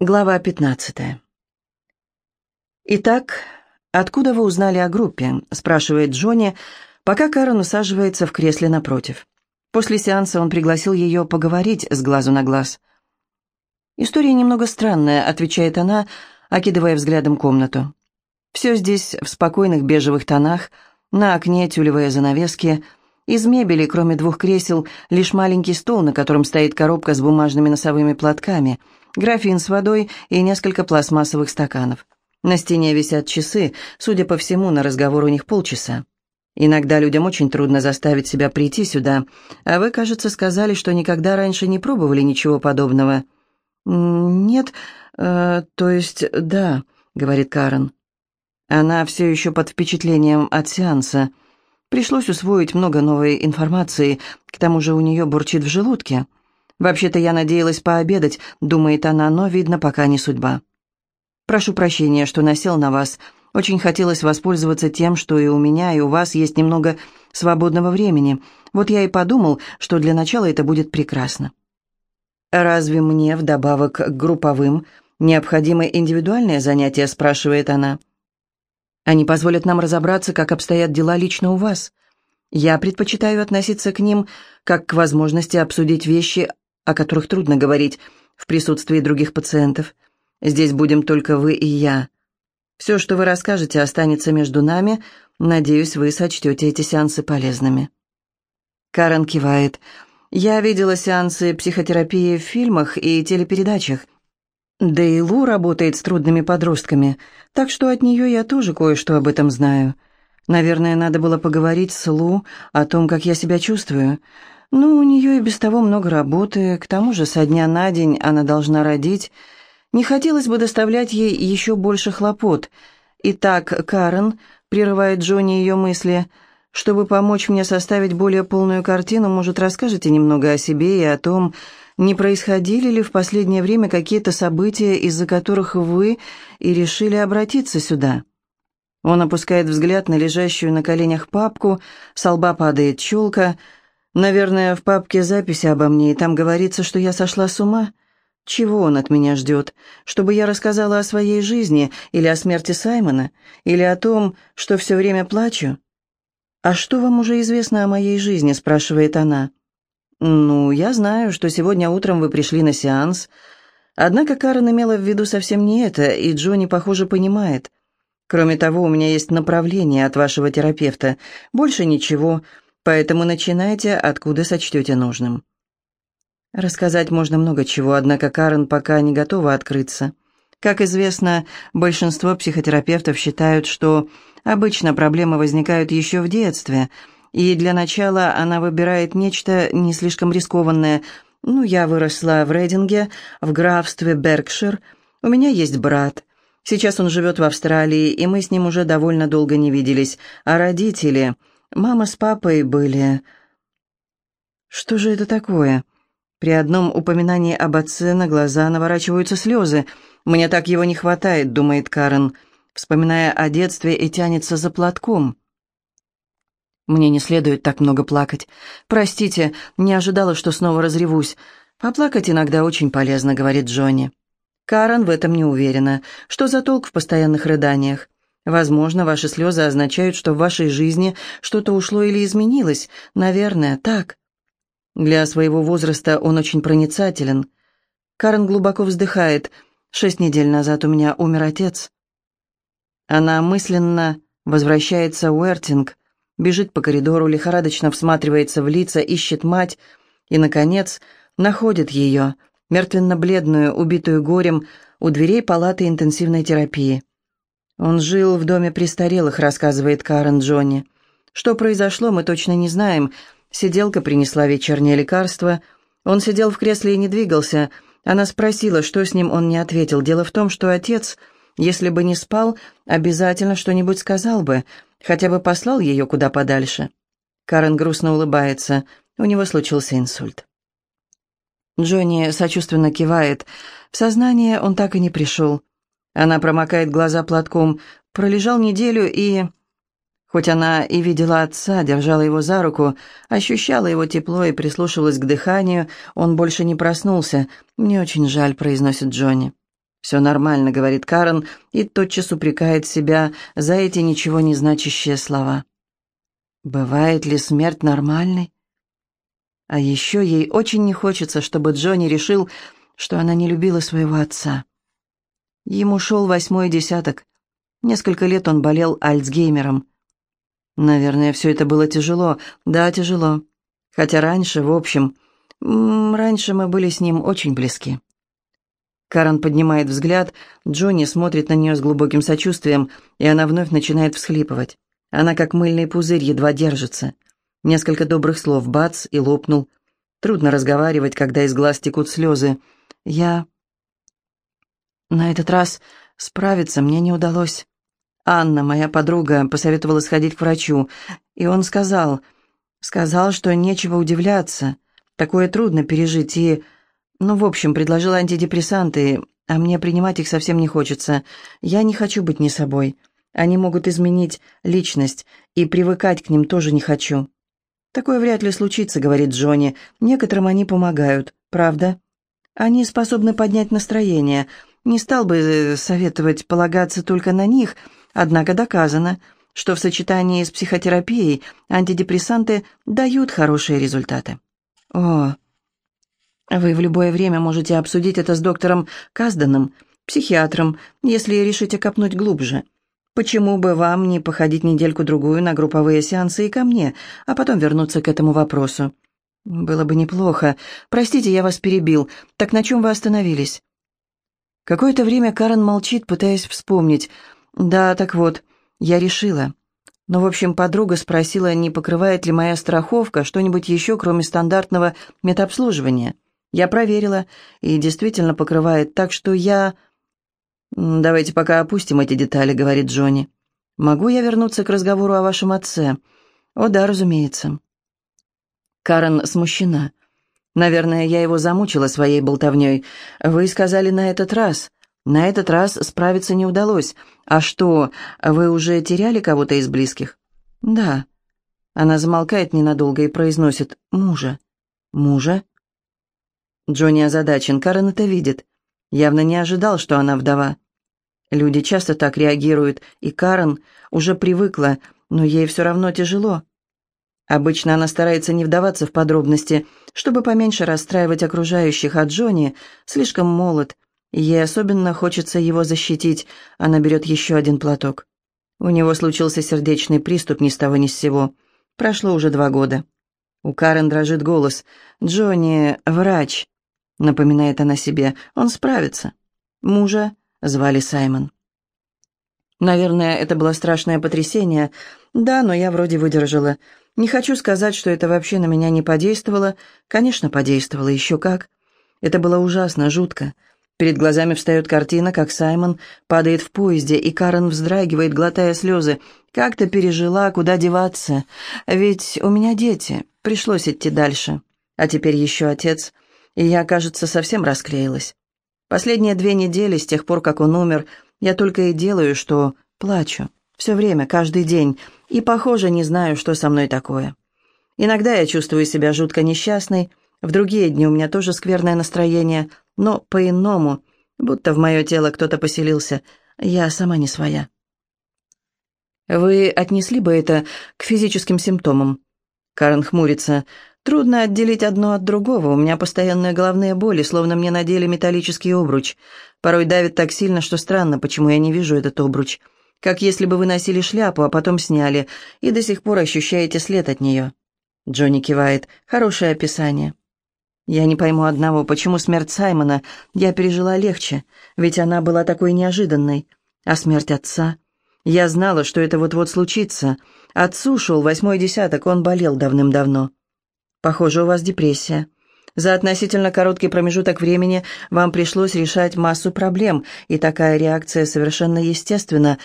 Глава 15. «Итак, откуда вы узнали о группе?» – спрашивает Джонни, пока Карен усаживается в кресле напротив. После сеанса он пригласил ее поговорить с глазу на глаз. «История немного странная», – отвечает она, окидывая взглядом комнату. «Все здесь в спокойных бежевых тонах, на окне тюлевые занавески – из мебели, кроме двух кресел, лишь маленький стол, на котором стоит коробка с бумажными носовыми платками, графин с водой и несколько пластмассовых стаканов. На стене висят часы, судя по всему, на разговор у них полчаса. Иногда людям очень трудно заставить себя прийти сюда, а вы, кажется, сказали, что никогда раньше не пробовали ничего подобного. «Нет, э, то есть да», — говорит Карен. Она все еще под впечатлением от сеанса — Пришлось усвоить много новой информации, к тому же у нее бурчит в желудке. «Вообще-то я надеялась пообедать», — думает она, но, видно, пока не судьба. «Прошу прощения, что насел на вас. Очень хотелось воспользоваться тем, что и у меня, и у вас есть немного свободного времени. Вот я и подумал, что для начала это будет прекрасно». «Разве мне, вдобавок к групповым, необходимы индивидуальные занятия?» — спрашивает она. Они позволят нам разобраться, как обстоят дела лично у вас. Я предпочитаю относиться к ним как к возможности обсудить вещи, о которых трудно говорить в присутствии других пациентов. Здесь будем только вы и я. Все, что вы расскажете, останется между нами. Надеюсь, вы сочтете эти сеансы полезными». Карен кивает. «Я видела сеансы психотерапии в фильмах и телепередачах. Да и Лу работает с трудными подростками, так что от нее я тоже кое-что об этом знаю. Наверное, надо было поговорить с Лу о том, как я себя чувствую. Ну, у нее и без того много работы, к тому же со дня на день она должна родить. Не хотелось бы доставлять ей еще больше хлопот. Итак, Карен, прерывает Джонни ее мысли, чтобы помочь мне составить более полную картину, может, расскажете немного о себе и о том, не происходили ли в последнее время какие-то события, из-за которых вы и решили обратиться сюда?» Он опускает взгляд на лежащую на коленях папку, с лба падает челка. «Наверное, в папке записи обо мне, и там говорится, что я сошла с ума. Чего он от меня ждет? Чтобы я рассказала о своей жизни, или о смерти Саймона, или о том, что все время плачу?» «А что вам уже известно о моей жизни?» – спрашивает она. «Ну, я знаю, что сегодня утром вы пришли на сеанс. Однако Карен имела в виду совсем не это, и Джонни, похоже, понимает. Кроме того, у меня есть направление от вашего терапевта. Больше ничего, поэтому начинайте, откуда сочтете нужным». Рассказать можно много чего, однако Карен пока не готова открыться. Как известно, большинство психотерапевтов считают, что обычно проблемы возникают еще в детстве – и для начала она выбирает нечто не слишком рискованное. Ну, я выросла в Рейдинге, в графстве Беркшир. У меня есть брат. Сейчас он живет в Австралии, и мы с ним уже довольно долго не виделись. А родители... Мама с папой были... Что же это такое? При одном упоминании об отце на глаза наворачиваются слезы. «Мне так его не хватает», — думает Карен, вспоминая о детстве и тянется за платком. Мне не следует так много плакать. Простите, не ожидала, что снова разревусь. Поплакать иногда очень полезно, говорит Джонни. Карен в этом не уверена. Что за толк в постоянных рыданиях? Возможно, ваши слезы означают, что в вашей жизни что-то ушло или изменилось. Наверное, так. Для своего возраста он очень проницателен. Карен глубоко вздыхает. Шесть недель назад у меня умер отец. Она мысленно возвращается в Уэртинг, бежит по коридору, лихорадочно всматривается в лица, ищет мать и, наконец, находит ее, мертвенно-бледную, убитую горем, у дверей палаты интенсивной терапии. «Он жил в доме престарелых», — рассказывает Карен Джонни. «Что произошло, мы точно не знаем. Сиделка принесла вечернее лекарство. Он сидел в кресле и не двигался. Она спросила, что с ним, он не ответил. Дело в том, что отец, если бы не спал, обязательно что-нибудь сказал бы. Хотя бы послал ее куда подальше. Карен грустно улыбается. У него случился инсульт. Джонни сочувственно кивает. В сознание он так и не пришел. Она промокает глаза платком. Пролежал неделю и... Хоть она и видела отца, держала его за руку, ощущала его тепло и прислушивалась к дыханию, он больше не проснулся. «Мне очень жаль», — произносит Джонни. «Все нормально», — говорит Карен, и тотчас упрекает себя за эти ничего не значащие слова. Бывает ли смерть нормальной? А еще ей очень не хочется, чтобы Джонни решил, что она не любила своего отца. Ему шел восьмой десяток. Несколько лет он болел Альцгеймером. Наверное, все это было тяжело. Да, тяжело. Хотя раньше, в общем, раньше мы были с ним очень близки. Карен поднимает взгляд, Джонни смотрит на нее с глубоким сочувствием, и она вновь начинает всхлипывать. Она как мыльный пузырь едва держится. Несколько добрых слов, бац, и лопнул. Трудно разговаривать, когда из глаз текут слезы. Я... На этот раз справиться мне не удалось. Анна, моя подруга, посоветовала сходить к врачу, и он сказал... Сказал, что нечего удивляться. Такое трудно пережить, и... Ну, в общем, предложил антидепрессанты, а мне принимать их совсем не хочется. Я не хочу быть не собой. Они могут изменить личность, и привыкать к ним тоже не хочу. «Такое вряд ли случится», — говорит Джонни. «Некоторым они помогают, правда? Они способны поднять настроение. Не стал бы э, советовать полагаться только на них, однако доказано, что в сочетании с психотерапией антидепрессанты дают хорошие результаты». «О, вы в любое время можете обсудить это с доктором Казданом, психиатром, если решите копнуть глубже». Почему бы вам не походить недельку-другую на групповые сеансы и ко мне, а потом вернуться к этому вопросу? Было бы неплохо. Простите, я вас перебил. Так на чем вы остановились? Какое-то время Карен молчит, пытаясь вспомнить. Да, так вот, я решила. Но, в общем, подруга спросила, не покрывает ли моя страховка что-нибудь еще, кроме стандартного медобслуживания. Я проверила, и действительно покрывает, так что я... «Давайте пока опустим эти детали», — говорит Джонни. «Могу я вернуться к разговору о вашем отце?» «О да, разумеется». Карен смущена. «Наверное, я его замучила своей болтовней. Вы сказали на этот раз. На этот раз справиться не удалось. А что, вы уже теряли кого-то из близких?» «Да». Она замолкает ненадолго и произносит «мужа». «Мужа?» Джонни озадачен, Карен это видит. Явно не ожидал, что она вдова. Люди часто так реагируют, и Карен уже привыкла, но ей все равно тяжело. Обычно она старается не вдаваться в подробности, чтобы поменьше расстраивать окружающих, а Джонни слишком молод, ей особенно хочется его защитить. Она берет еще один платок. У него случился сердечный приступ ни с того ни с сего. Прошло уже два года. У Карен дрожит голос. «Джонни — врач», — напоминает она себе. «Он справится». Мужа звали Саймон. Наверное, это было страшное потрясение. Да, но я вроде выдержала. Не хочу сказать, что это вообще на меня не подействовало. Конечно, подействовало, еще как. Это было ужасно, жутко. Перед глазами встает картина, как Саймон падает в поезде, и Карен вздрагивает, глотая слезы. Как-то пережила, куда деваться. Ведь у меня дети, пришлось идти дальше. А теперь еще отец. И я, кажется, совсем расклеилась. Последние две недели, с тех пор, как он умер, я только и делаю, что плачу. Все время, каждый день. И, похоже, не знаю, что со мной такое. Иногда я чувствую себя жутко несчастной, в другие дни у меня тоже скверное настроение, но по-иному, будто в мое тело кто-то поселился. Я сама не своя. Вы отнесли бы это к физическим симптомам? Карен хмурится. Трудно отделить одно от другого. У меня постоянные головные боли, словно мне надели металлический обруч. Порой давит так сильно, что странно, почему я не вижу этот обруч. Как если бы вы носили шляпу, а потом сняли, и до сих пор ощущаете след от нее. Джонни кивает. Хорошее описание. Я не пойму одного, почему смерть Саймона я пережила легче, ведь она была такой неожиданной. А смерть отца? Я знала, что это вот-вот случится. Отцу шел восьмой десяток, он болел давным-давно. Похоже, у вас депрессия. За относительно короткий промежуток времени вам пришлось решать массу проблем, и такая реакция совершенно естественна.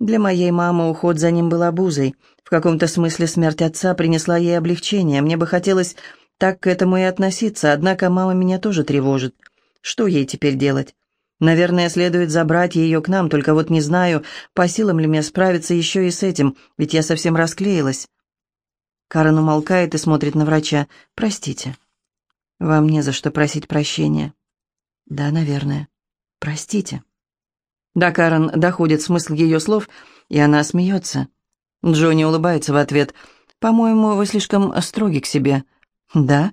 Для моей мамы уход за ним был обузой. В каком-то смысле смерть отца принесла ей облегчение. Мне бы хотелось так к этому и относиться, однако мама меня тоже тревожит. Что ей теперь делать? Наверное, следует забрать ее к нам, только вот не знаю, по силам ли мне справиться еще и с этим, ведь я совсем расклеилась. Карен умолкает и смотрит на врача. «Простите. Вам не за что просить прощения». «Да, наверное. Простите». До Карен доходит смысл ее слов, и она смеется. Джонни улыбается в ответ. «По-моему, вы слишком строги к себе». «Да?»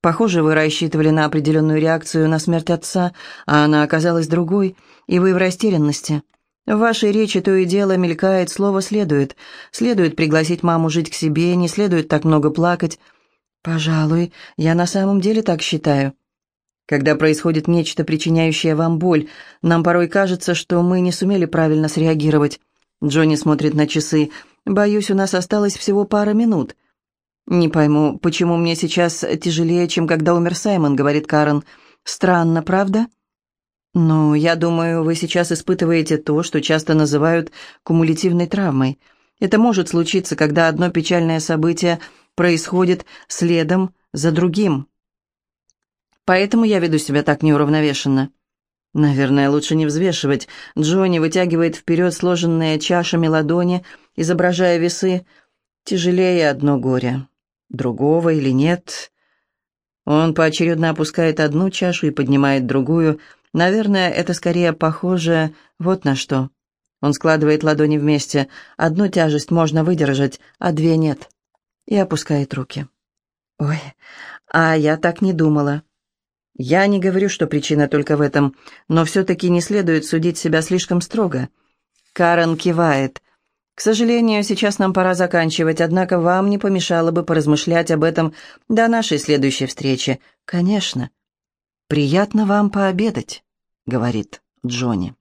«Похоже, вы рассчитывали на определенную реакцию на смерть отца, а она оказалась другой, и вы в растерянности. В вашей речи то и дело мелькает слово «следует». Следует пригласить маму жить к себе, не следует так много плакать. Пожалуй, я на самом деле так считаю. Когда происходит нечто, причиняющее вам боль, нам порой кажется, что мы не сумели правильно среагировать. Джонни смотрит на часы. Боюсь, у нас осталось всего пара минут. «Не пойму, почему мне сейчас тяжелее, чем когда умер Саймон», — говорит Карен. «Странно, правда?» «Ну, я думаю, вы сейчас испытываете то, что часто называют кумулятивной травмой. Это может случиться, когда одно печальное событие происходит следом за другим. Поэтому я веду себя так неуравновешенно». Наверное, лучше не взвешивать. Джонни вытягивает вперед сложенные чашами ладони, изображая весы. Тяжелее одно горе. Другого или нет? Он поочередно опускает одну чашу и поднимает другую. Наверное, это скорее похоже вот на что. Он складывает ладони вместе. Одну тяжесть можно выдержать, а две нет. И опускает руки. Ой, а я так не думала. Я не говорю, что причина только в этом, но все-таки не следует судить себя слишком строго. Карен кивает. К сожалению, сейчас нам пора заканчивать, однако вам не помешало бы поразмышлять об этом до нашей следующей встречи. Конечно. Приятно вам пообедать, говорит Джонни.